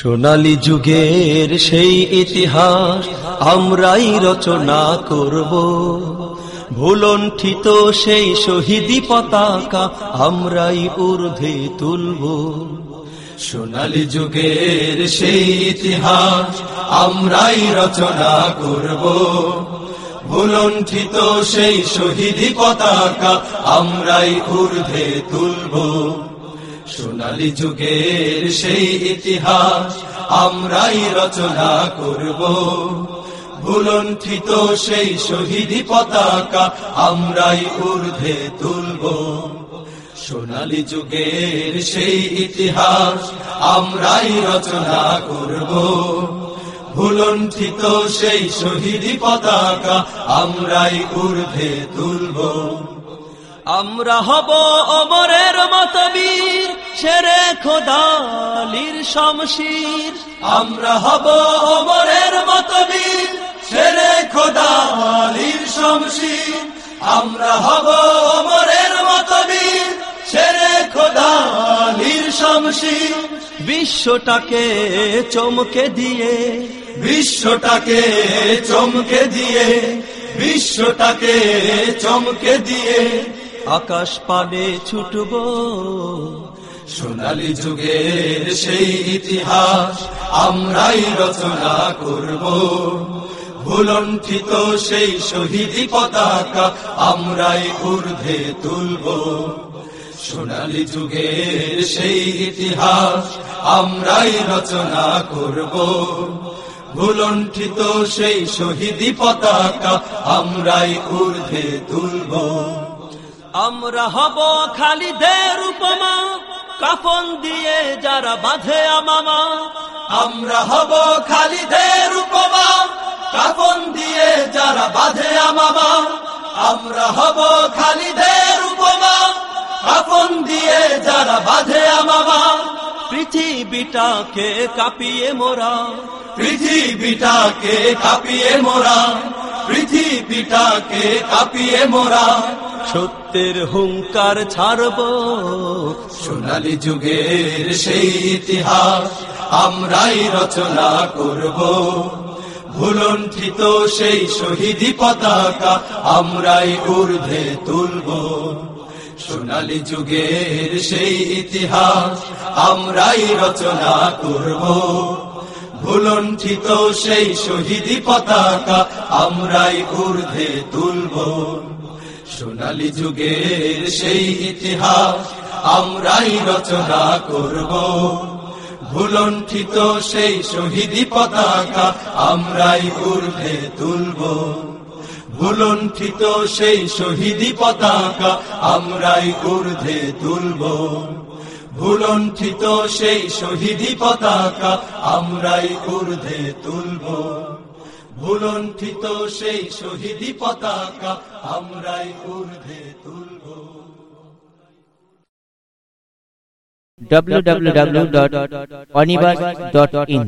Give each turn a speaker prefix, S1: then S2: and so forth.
S1: সোনালী যুগের সেই ইতিহাস আমরাই রচনা করব। ভুলণ্ঠিত সেই শহীদি পতাকা আমরাই ঊর্ধ্বে তুলব। সোনালী যুগের সেই ইতিহাস আমরাই রচনা করব। ভুলণ্ঠিত সেই শহীদি পতাকা আমরাই ঊর্ধ্বে তুলব। সোনালী যুগের সেই ইতিহাস, আমরাই রচনা করব। ভুলণ্ঠিত সেই শহীদি পতাকা, আমরাই ঊর্ধ্বে তুলব। সোনালী যুগের সেই ইতিহাস, আমরাই রচনা করব। ভুলণ্ঠিত সেই শহীদি পতাকা, আমরাই ঊর্ধ্বে তুলব। আমরা হব অমরের মতবীর ছেড়ে খোদালির শমশির। আমরা হব অমরের মতবীর ছেড়ে খোদালির শমশির। আমরা হব অমরের মতবীর ছেড়ে খোদালির শমশির। বিশ্বটাকে চমকে দিয়ে, বিশ্বটাকে চমকে দিয়ে, বিশ্বটাকে চমকে দিয়ে, আকাশ পানে ছুটব সোনালী যুগের সেই ইতিহাস, আমরাই রচনা করব। ভুলণ্ঠিত সেই শহীদি পতাকা আমরাই ঊর্ধ্বে তুলব। সোনালী যুগের সেই ইতিহাস, আমরাই রচনা করব। ভুলণ্ঠিত সেই শহীদি পতাকা আমরাই ঊর্ধ্বে তুলব। আমরা হব খালিদের উপমা। কাফন দিয়ে যারা বাঁধে আমামা, আমরা হব খালিদের উপমা। কাফন দিয়ে যারা বাঁধে আমামা, আমরা হব খালিদের উপমা। কাফন দিয়ে যারা বাঁধে আমামা, পৃথিবীটাকে কাঁপিয়ে মোরা। পৃথিবীটাকে কাঁপিয়ে মোরা, পৃথিবীটাকে কাঁপিয়ে মোরা। সত্যের হুঙ্কার ছাড়ব। সোনালী যুগের সেই ইতিহাস আমরাই রচনা করব। ভুলণ্ঠিত সেই শহীদি পতাকা আমরাই ঊর্ধ্বে তুলব। সোনালী যুগের সেই ইতিহাস আমরাই রচনা করব। ভুলণ্ঠিত সেই শহীদি পতাকা আমরাই ঊর্ধ্বে তুলব। সোনালী যুগের সেই ইতিহাস আমরাই রচনা করব। ভুলণ্ঠিত সেই শহীদি পতাকা আমরাই ঊর্ধ্বে তুলব। ভুলণ্ঠিত সেই শহীদি পতাকা আমরাই ঊর্ধ্বে তুলব। ভুলণ্ঠিত সেই শহীদি পতাকা আমরাই ঊর্ধ্বে তুলব। ভুলণ্ঠিত সেই শহীদি পতাকা আমরাই ঊর্ধ্বে তুলব।
S2: www.onibus.in